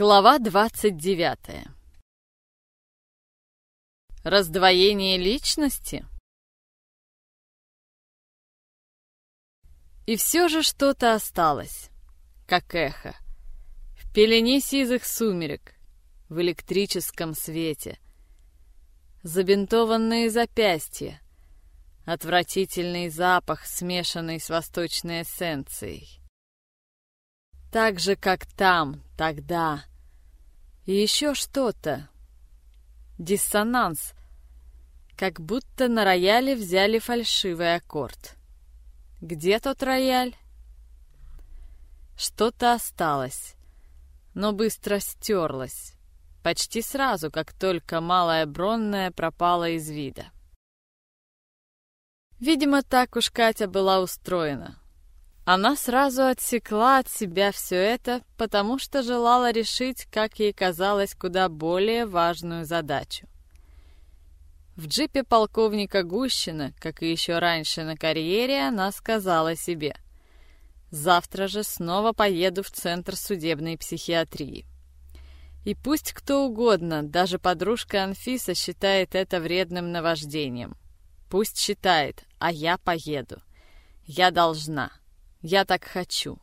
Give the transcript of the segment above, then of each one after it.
Глава 29. Раздвоение личности? И все же что-то осталось, как эхо, в пелене сизых сумерек, в электрическом свете. Забинтованные запястья, отвратительный запах, смешанный с восточной эссенцией. Так же, как там, тогда. И еще что-то. Диссонанс. Как будто на рояле взяли фальшивый аккорд. Где тот рояль? Что-то осталось, но быстро стерлось. Почти сразу, как только малая бронная пропала из вида. Видимо, так уж Катя была устроена. Она сразу отсекла от себя все это, потому что желала решить, как ей казалось, куда более важную задачу. В джипе полковника Гущина, как и еще раньше на карьере, она сказала себе «Завтра же снова поеду в Центр судебной психиатрии». И пусть кто угодно, даже подружка Анфиса считает это вредным наваждением. Пусть считает, а я поеду. Я должна. Я так хочу.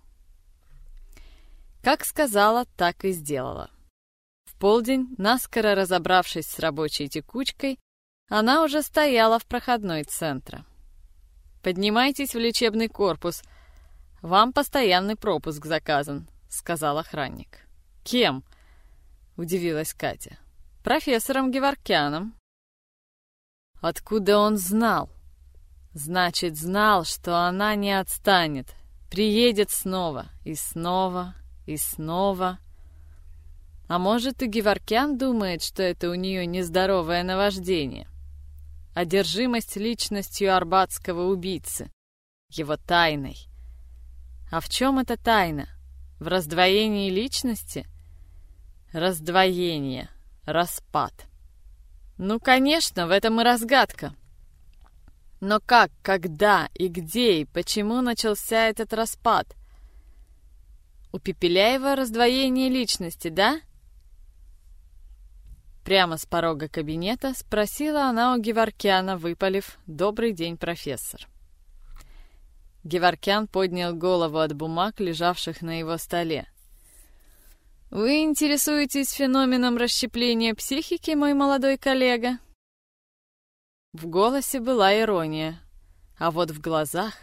Как сказала, так и сделала. В полдень, наскоро разобравшись с рабочей текучкой, она уже стояла в проходной центра. «Поднимайтесь в лечебный корпус. Вам постоянный пропуск заказан», — сказал охранник. «Кем?» — удивилась Катя. «Профессором Геворкяном». Откуда он знал? Значит, знал, что она не отстанет, Приедет снова, и снова, и снова. А может, и Геворкян думает, что это у нее нездоровое наваждение. Одержимость личностью арбатского убийцы, его тайной. А в чем эта тайна? В раздвоении личности? Раздвоение, распад. Ну, конечно, в этом и разгадка. Но как, когда и где и почему начался этот распад? У Пепеляева раздвоение личности, да? Прямо с порога кабинета спросила она у Геворкяна, выпалив «Добрый день, профессор». Геворкян поднял голову от бумаг, лежавших на его столе. «Вы интересуетесь феноменом расщепления психики, мой молодой коллега?» В голосе была ирония, а вот в глазах...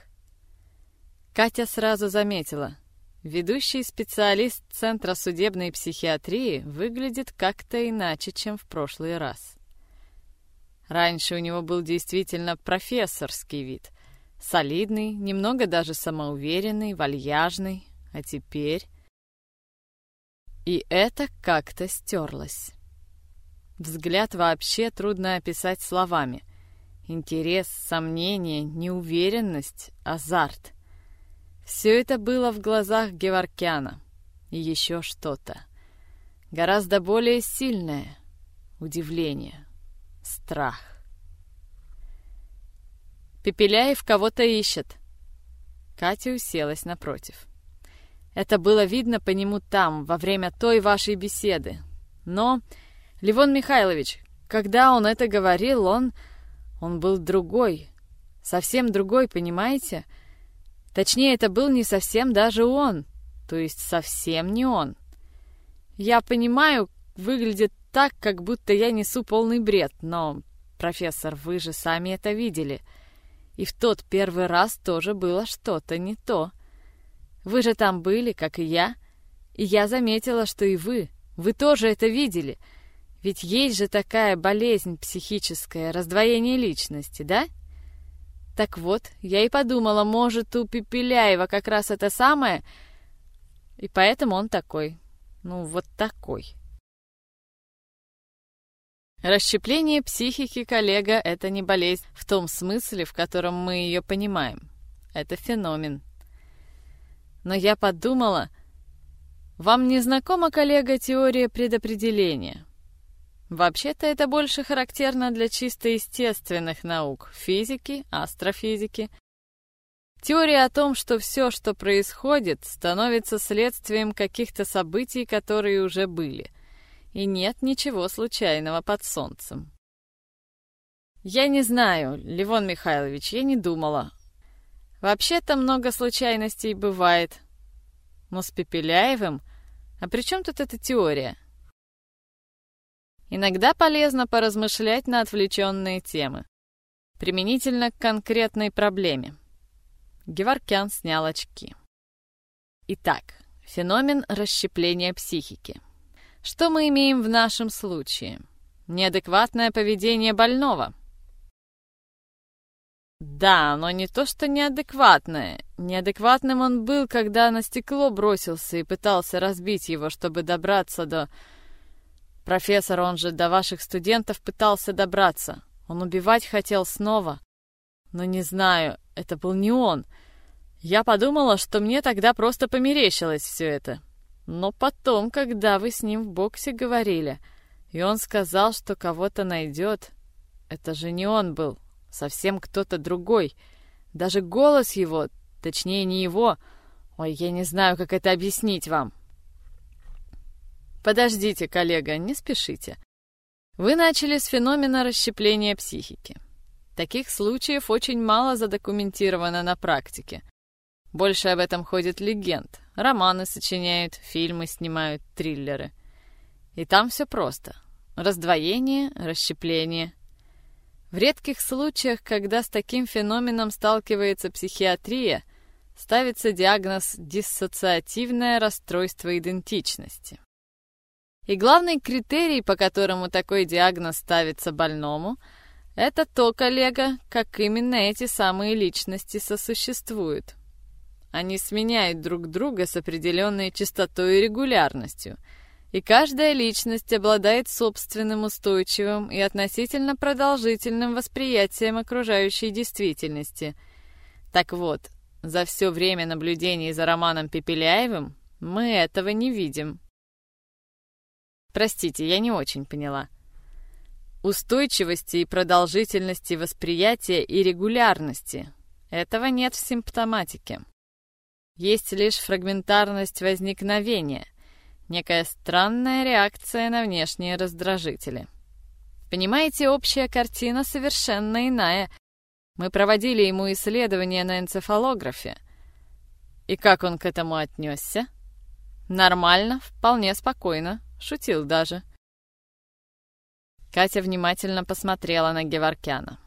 Катя сразу заметила. Ведущий специалист Центра судебной психиатрии выглядит как-то иначе, чем в прошлый раз. Раньше у него был действительно профессорский вид. Солидный, немного даже самоуверенный, вальяжный. А теперь... И это как-то стерлось. Взгляд вообще трудно описать словами — Интерес, сомнение, неуверенность, азарт. Все это было в глазах Геворкяна. И еще что-то. Гораздо более сильное. Удивление. Страх. Пепеляев кого-то ищет. Катя уселась напротив. Это было видно по нему там, во время той вашей беседы. Но, Левон Михайлович, когда он это говорил, он он был другой, совсем другой, понимаете? Точнее, это был не совсем даже он, то есть совсем не он. Я понимаю, выглядит так, как будто я несу полный бред, но, профессор, вы же сами это видели. И в тот первый раз тоже было что-то не то. Вы же там были, как и я, и я заметила, что и вы, вы тоже это видели — ведь есть же такая болезнь психическая, раздвоение личности, да? Так вот, я и подумала, может, у Пепеляева как раз это самое, и поэтому он такой. Ну, вот такой. Расщепление психики, коллега, это не болезнь в том смысле, в котором мы ее понимаем. Это феномен. Но я подумала, вам не знакома, коллега, теория предопределения? Вообще-то это больше характерно для чисто естественных наук — физики, астрофизики. Теория о том, что все, что происходит, становится следствием каких-то событий, которые уже были. И нет ничего случайного под солнцем. Я не знаю, Левон Михайлович, я не думала. Вообще-то много случайностей бывает. Но с Пепеляевым... А при чем тут эта теория? Иногда полезно поразмышлять на отвлеченные темы. Применительно к конкретной проблеме. Геворкян снял очки. Итак, феномен расщепления психики. Что мы имеем в нашем случае? Неадекватное поведение больного. Да, но не то, что неадекватное. Неадекватным он был, когда на стекло бросился и пытался разбить его, чтобы добраться до... Профессор, он же до ваших студентов пытался добраться. Он убивать хотел снова. Но не знаю, это был не он. Я подумала, что мне тогда просто померещилось все это. Но потом, когда вы с ним в боксе говорили, и он сказал, что кого-то найдет, это же не он был, совсем кто-то другой. Даже голос его, точнее не его. Ой, я не знаю, как это объяснить вам. Подождите, коллега, не спешите. Вы начали с феномена расщепления психики. Таких случаев очень мало задокументировано на практике. Больше об этом ходит легенд. Романы сочиняют, фильмы снимают, триллеры. И там все просто. Раздвоение, расщепление. В редких случаях, когда с таким феноменом сталкивается психиатрия, ставится диагноз «диссоциативное расстройство идентичности». И главный критерий, по которому такой диагноз ставится больному – это то, коллега, как именно эти самые личности сосуществуют. Они сменяют друг друга с определенной частотой и регулярностью, и каждая личность обладает собственным устойчивым и относительно продолжительным восприятием окружающей действительности. Так вот, за все время наблюдений за Романом Пепеляевым мы этого не видим. Простите, я не очень поняла. Устойчивости и продолжительности восприятия и регулярности. Этого нет в симптоматике. Есть лишь фрагментарность возникновения, некая странная реакция на внешние раздражители. Понимаете, общая картина совершенно иная. Мы проводили ему исследования на энцефалографе. И как он к этому отнесся? Нормально, вполне спокойно, шутил даже. Катя внимательно посмотрела на Геворкяна.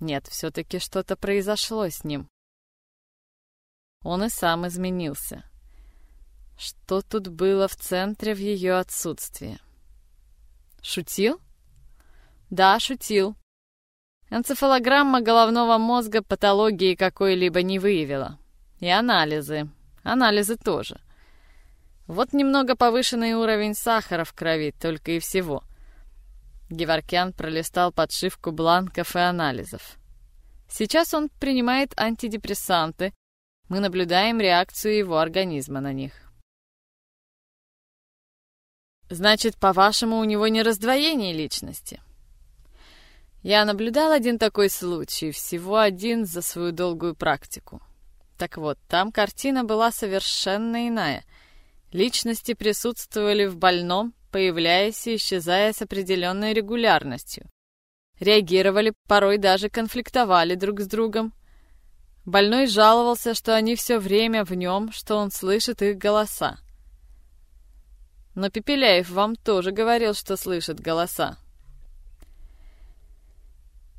Нет, все-таки что-то произошло с ним. Он и сам изменился. Что тут было в центре в ее отсутствии? Шутил? Да, шутил. Энцефалограмма головного мозга патологии какой-либо не выявила. И анализы. Анализы тоже. Вот немного повышенный уровень сахара в крови, только и всего. Геворкян пролистал подшивку бланков и анализов. Сейчас он принимает антидепрессанты. Мы наблюдаем реакцию его организма на них. Значит, по-вашему, у него не раздвоение личности? Я наблюдал один такой случай, всего один за свою долгую практику. Так вот, там картина была совершенно иная. Личности присутствовали в больном, появляясь и исчезая с определенной регулярностью. Реагировали, порой даже конфликтовали друг с другом. Больной жаловался, что они все время в нем, что он слышит их голоса. Но Пепеляев вам тоже говорил, что слышит голоса.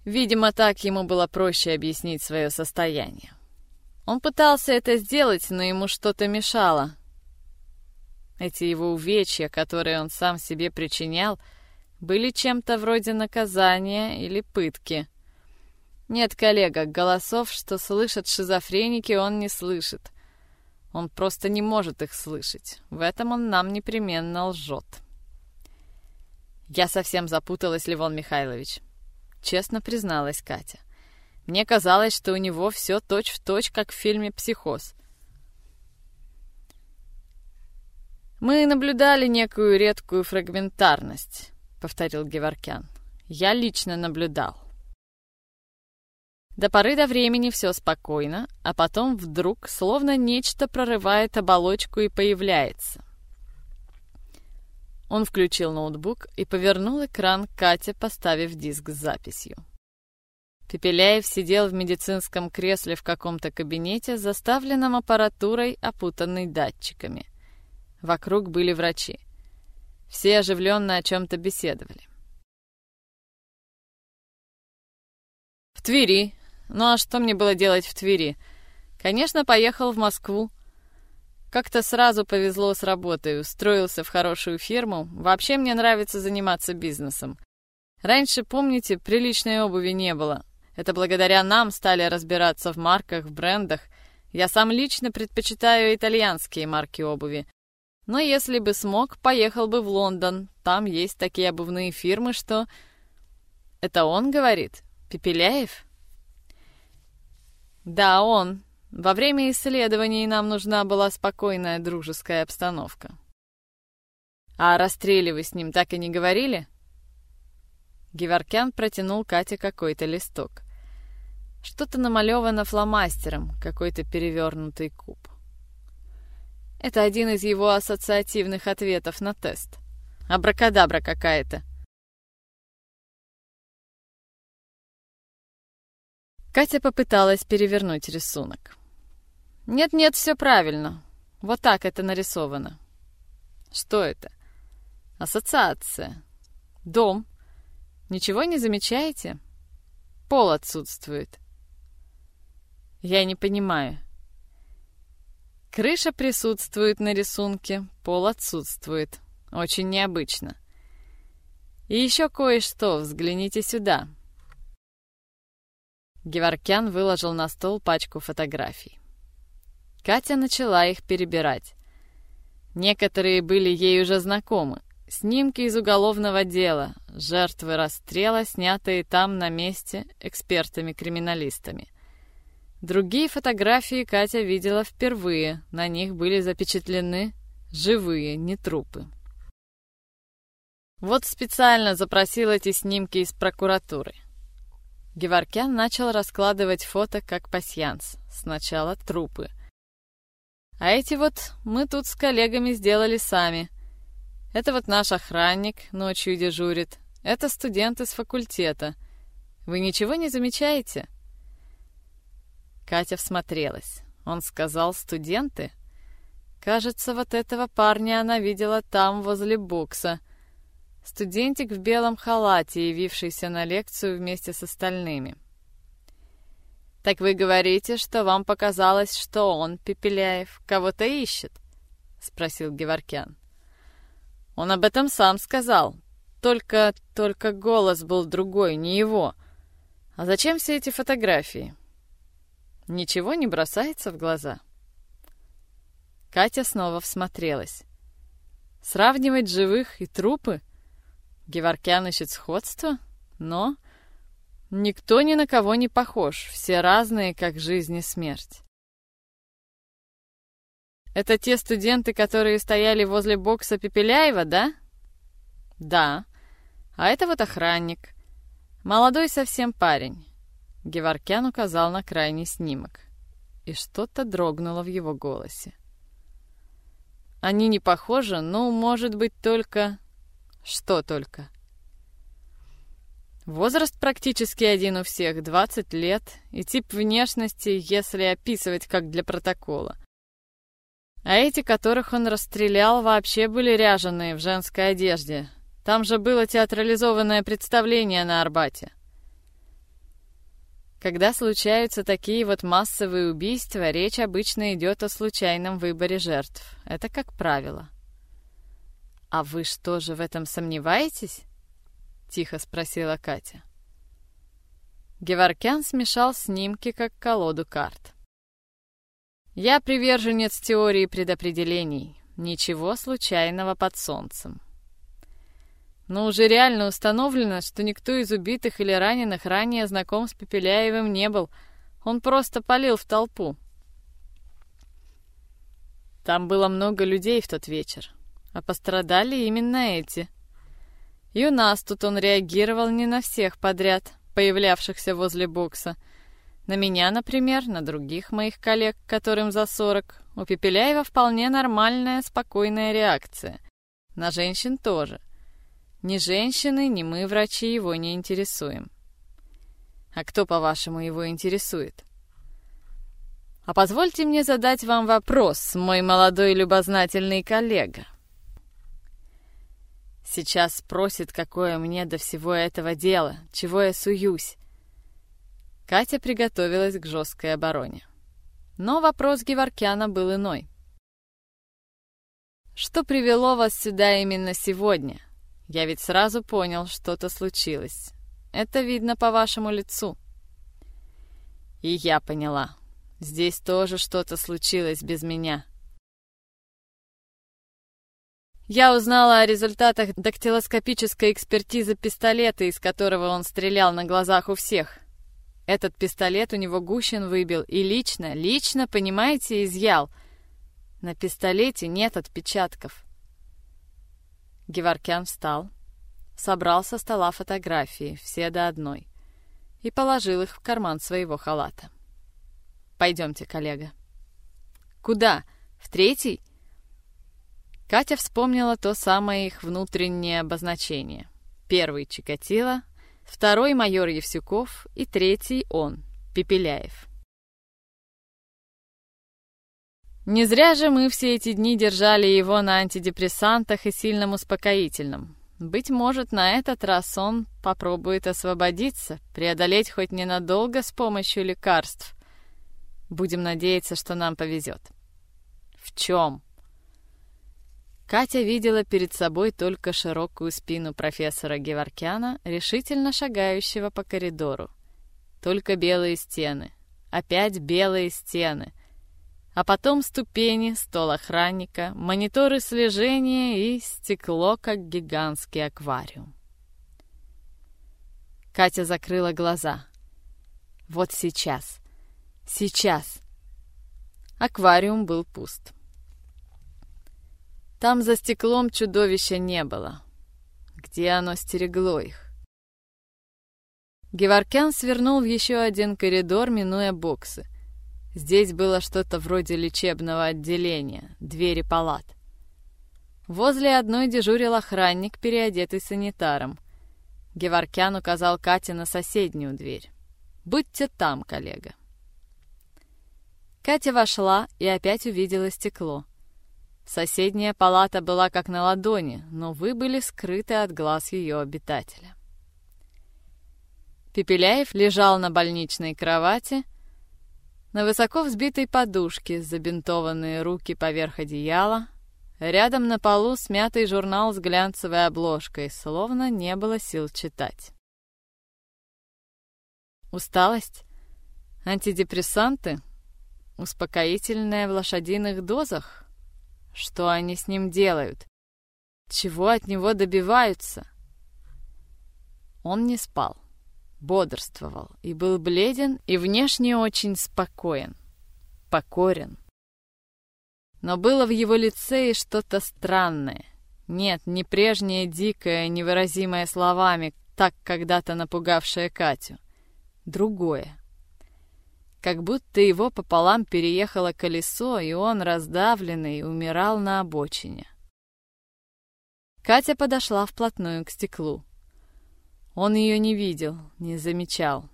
Видимо, так ему было проще объяснить свое состояние. Он пытался это сделать, но ему что-то мешало, эти его увечья, которые он сам себе причинял, были чем-то вроде наказания или пытки. Нет, коллега, голосов, что слышат шизофреники, он не слышит. Он просто не может их слышать. В этом он нам непременно лжет. Я совсем запуталась, Левон Михайлович. Честно призналась Катя. Мне казалось, что у него все точь-в-точь, точь, как в фильме «Психоз». «Мы наблюдали некую редкую фрагментарность», — повторил Геворкян. «Я лично наблюдал». До поры до времени все спокойно, а потом вдруг словно нечто прорывает оболочку и появляется. Он включил ноутбук и повернул экран Кате, поставив диск с записью. Пепеляев сидел в медицинском кресле в каком-то кабинете, заставленном аппаратурой, опутанной датчиками. Вокруг были врачи. Все оживленно о чем-то беседовали. «В Твери. Ну а что мне было делать в Твери? Конечно, поехал в Москву. Как-то сразу повезло с работой, устроился в хорошую фирму. Вообще мне нравится заниматься бизнесом. Раньше, помните, приличной обуви не было. Это благодаря нам стали разбираться в марках, в брендах. Я сам лично предпочитаю итальянские марки обуви. Но если бы смог, поехал бы в Лондон. Там есть такие обувные фирмы, что... Это он говорит? Пепеляев? Да, он. Во время исследований нам нужна была спокойная дружеская обстановка. А о с ним так и не говорили? Геворкян протянул Кате какой-то листок. Что-то намалевано фломастером, какой-то перевернутый куб. Это один из его ассоциативных ответов на тест. Абракадабра какая-то. Катя попыталась перевернуть рисунок. Нет-нет, все правильно. Вот так это нарисовано. Что это? Ассоциация. Дом. Ничего не замечаете? Пол отсутствует. Я не понимаю. Крыша присутствует на рисунке, пол отсутствует. Очень необычно. И еще кое-что, взгляните сюда. Геворкян выложил на стол пачку фотографий. Катя начала их перебирать. Некоторые были ей уже знакомы. Снимки из уголовного дела, жертвы расстрела, снятые там на месте экспертами-криминалистами. Другие фотографии Катя видела впервые, на них были запечатлены живые, не трупы. Вот специально запросил эти снимки из прокуратуры. Геворкян начал раскладывать фото как пасьянс. Сначала трупы — а эти вот мы тут с коллегами сделали сами. Это вот наш охранник ночью дежурит. Это студент из факультета. Вы ничего не замечаете?» Катя всмотрелась. Он сказал «студенты». Кажется, вот этого парня она видела там, возле бокса. Студентик в белом халате, явившийся на лекцию вместе с остальными. «Так вы говорите, что вам показалось, что он, Пепеляев, кого-то ищет?» — спросил Геворкян. «Он об этом сам сказал. Только, только голос был другой, не его. А зачем все эти фотографии?» «Ничего не бросается в глаза?» Катя снова всмотрелась. «Сравнивать живых и трупы?» Геворкян ищет сходство, но Никто ни на кого не похож, все разные, как жизнь и смерть. Это те студенты, которые стояли возле бокса Пепеляева, да? Да. А это вот охранник. Молодой совсем парень. Геворкян указал на крайний снимок. И что-то дрогнуло в его голосе. Они не похожи, ну, может быть, только... Что только? — Возраст практически один у всех, 20 лет, и тип внешности, если описывать как для протокола. А эти, которых он расстрелял, вообще были ряженые в женской одежде. Там же было театрализованное представление на Арбате. Когда случаются такие вот массовые убийства, речь обычно идет о случайном выборе жертв. Это как правило. А вы что же в этом сомневаетесь? тихо спросила Катя. Геворкян смешал снимки, как колоду карт. «Я приверженец теории предопределений. Ничего случайного под солнцем. Но уже реально установлено, что никто из убитых или раненых ранее знаком с Пепеляевым не был. Он просто палил в толпу. Там было много людей в тот вечер, а пострадали именно эти — и у нас тут он реагировал не на всех подряд, появлявшихся возле бокса. На меня, например, на других моих коллег, которым за 40, у Пепеляева вполне нормальная, спокойная реакция. На женщин тоже. Ни женщины, ни мы, врачи, его не интересуем. А кто, по-вашему, его интересует? А позвольте мне задать вам вопрос, мой молодой любознательный коллега. Сейчас спросит, какое мне до всего этого дела, чего я суюсь. Катя приготовилась к жесткой обороне. Но вопрос Геворкяна был иной. «Что привело вас сюда именно сегодня? Я ведь сразу понял, что-то случилось. Это видно по вашему лицу». «И я поняла. Здесь тоже что-то случилось без меня». Я узнала о результатах дактилоскопической экспертизы пистолета, из которого он стрелял на глазах у всех. Этот пистолет у него Гущин выбил и лично, лично, понимаете, изъял. На пистолете нет отпечатков. Геворкян встал, собрал со стола фотографии, все до одной, и положил их в карман своего халата. «Пойдемте, коллега». «Куда? В третий?» Катя вспомнила то самое их внутреннее обозначение. Первый — Чикатило, второй — майор Евсюков и третий — он, Пепеляев. Не зря же мы все эти дни держали его на антидепрессантах и сильном успокоительном. Быть может, на этот раз он попробует освободиться, преодолеть хоть ненадолго с помощью лекарств. Будем надеяться, что нам повезет. В чем? Катя видела перед собой только широкую спину профессора Геворкяна, решительно шагающего по коридору. Только белые стены. Опять белые стены. А потом ступени, стол охранника, мониторы слежения и стекло, как гигантский аквариум. Катя закрыла глаза. Вот сейчас. Сейчас. Аквариум был пуст. Там за стеклом чудовища не было. Где оно стерегло их? Геворкян свернул в еще один коридор, минуя боксы. Здесь было что-то вроде лечебного отделения, двери палат. Возле одной дежурил охранник, переодетый санитаром. Геворкян указал Кате на соседнюю дверь. «Будьте там, коллега». Катя вошла и опять увидела стекло. Соседняя палата была как на ладони, но вы были скрыты от глаз ее обитателя. Пепеляев лежал на больничной кровати, на высоко взбитой подушке, забинтованные руки поверх одеяла, рядом на полу смятый журнал с глянцевой обложкой, словно не было сил читать. Усталость? Антидепрессанты? Успокоительное в лошадиных дозах? Что они с ним делают? Чего от него добиваются? Он не спал, бодрствовал и был бледен и внешне очень спокоен, покорен. Но было в его лице и что-то странное. Нет, не прежнее дикое, невыразимое словами, так когда-то напугавшее Катю. Другое как будто его пополам переехало колесо, и он, раздавленный, умирал на обочине. Катя подошла вплотную к стеклу. Он ее не видел, не замечал.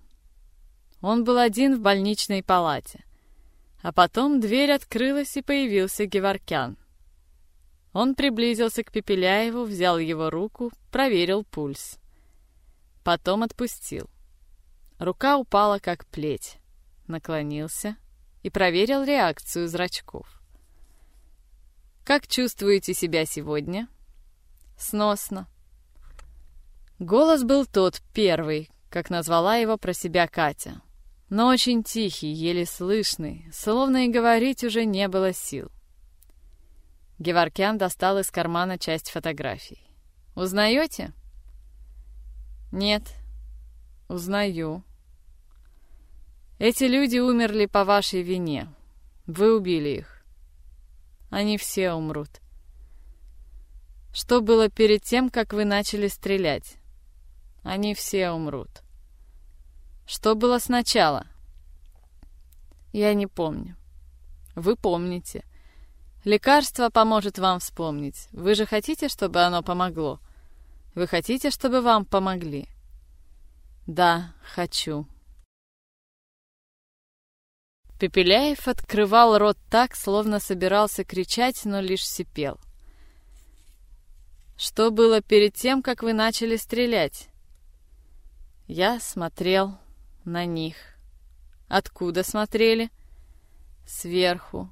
Он был один в больничной палате. А потом дверь открылась, и появился Геворкян. Он приблизился к Пепеляеву, взял его руку, проверил пульс. Потом отпустил. Рука упала, как плеть наклонился и проверил реакцию зрачков. «Как чувствуете себя сегодня?» «Сносно». Голос был тот, первый, как назвала его про себя Катя. Но очень тихий, еле слышный, словно и говорить уже не было сил. Геворкян достал из кармана часть фотографий. «Узнаете?» «Нет». «Узнаю», эти люди умерли по вашей вине. Вы убили их. Они все умрут. Что было перед тем, как вы начали стрелять? Они все умрут. Что было сначала? Я не помню. Вы помните. Лекарство поможет вам вспомнить. Вы же хотите, чтобы оно помогло? Вы хотите, чтобы вам помогли? Да, хочу. Пепеляев открывал рот так, словно собирался кричать, но лишь сипел. «Что было перед тем, как вы начали стрелять?» Я смотрел на них. Откуда смотрели? Сверху.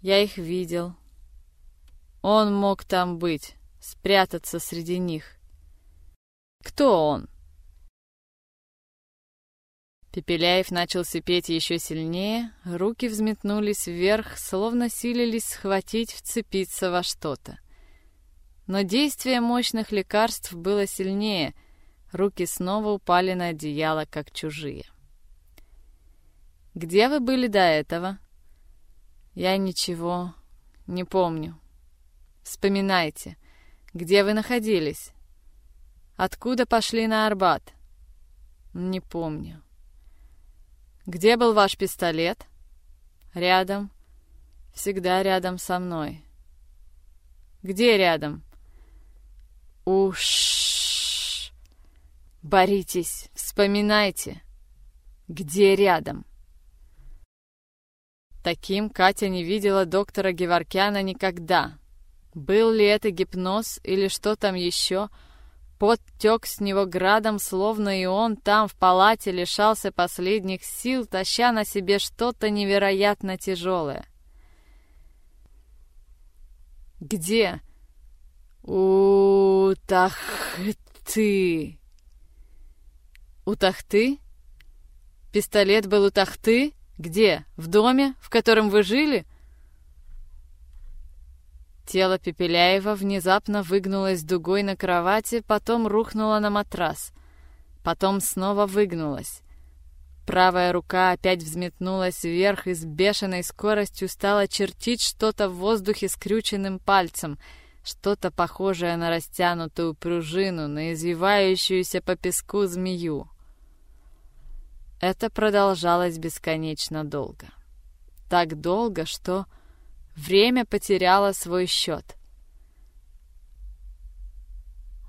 Я их видел. Он мог там быть, спрятаться среди них. Кто он? Пепеляев начал сипеть еще сильнее, руки взметнулись вверх, словно силились схватить, вцепиться во что-то. Но действие мощных лекарств было сильнее, руки снова упали на одеяло, как чужие. «Где вы были до этого?» «Я ничего не помню. Вспоминайте, где вы находились? Откуда пошли на Арбат?» «Не помню». «Где был ваш пистолет?» «Рядом. Всегда рядом со мной». «Где рядом?» «Уж...» «Боритесь, вспоминайте. Где рядом?» Таким Катя не видела доктора Геворкяна никогда. Был ли это гипноз или что там еще — Пот тек с него градом, словно и он там, в палате, лишался последних сил, таща на себе что-то невероятно тяжелое. «Где?» «У Тахты». «У Тахты? Пистолет был у Тахты? Где? В доме, в котором вы жили?» Тело Пепеляева внезапно выгнулось дугой на кровати, потом рухнуло на матрас. Потом снова выгнулось. Правая рука опять взметнулась вверх и с бешеной скоростью стала чертить что-то в воздухе скрюченным пальцем, что-то похожее на растянутую пружину, на извивающуюся по песку змею. Это продолжалось бесконечно долго. Так долго, что Время потеряло свой счет.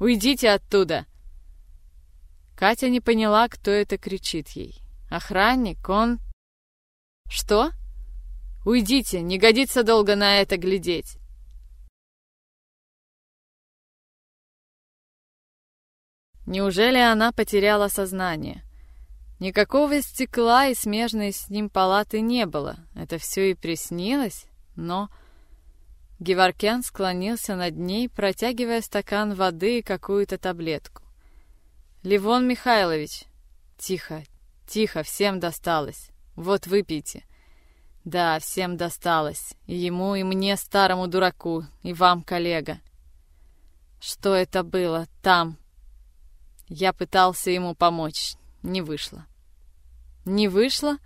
«Уйдите оттуда!» Катя не поняла, кто это кричит ей. «Охранник? Он...» «Что? Уйдите, не годится долго на это глядеть!» Неужели она потеряла сознание? Никакого стекла и смежной с ним палаты не было. Это все и приснилось? но... Геворкян склонился над ней, протягивая стакан воды и какую-то таблетку. «Ливон Михайлович!» «Тихо, тихо, всем досталось. Вот выпейте». «Да, всем досталось. И ему, и мне, старому дураку, и вам, коллега». «Что это было там?» Я пытался ему помочь. Не вышло. «Не вышло?»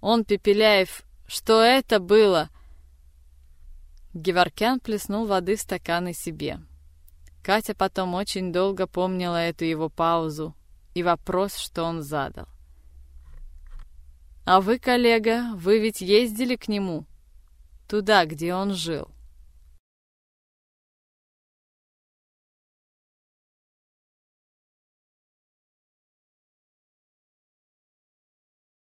Он, Пепеляев... Что это было?» Геворкян плеснул воды в стакан и себе. Катя потом очень долго помнила эту его паузу и вопрос, что он задал. «А вы, коллега, вы ведь ездили к нему? Туда, где он жил?»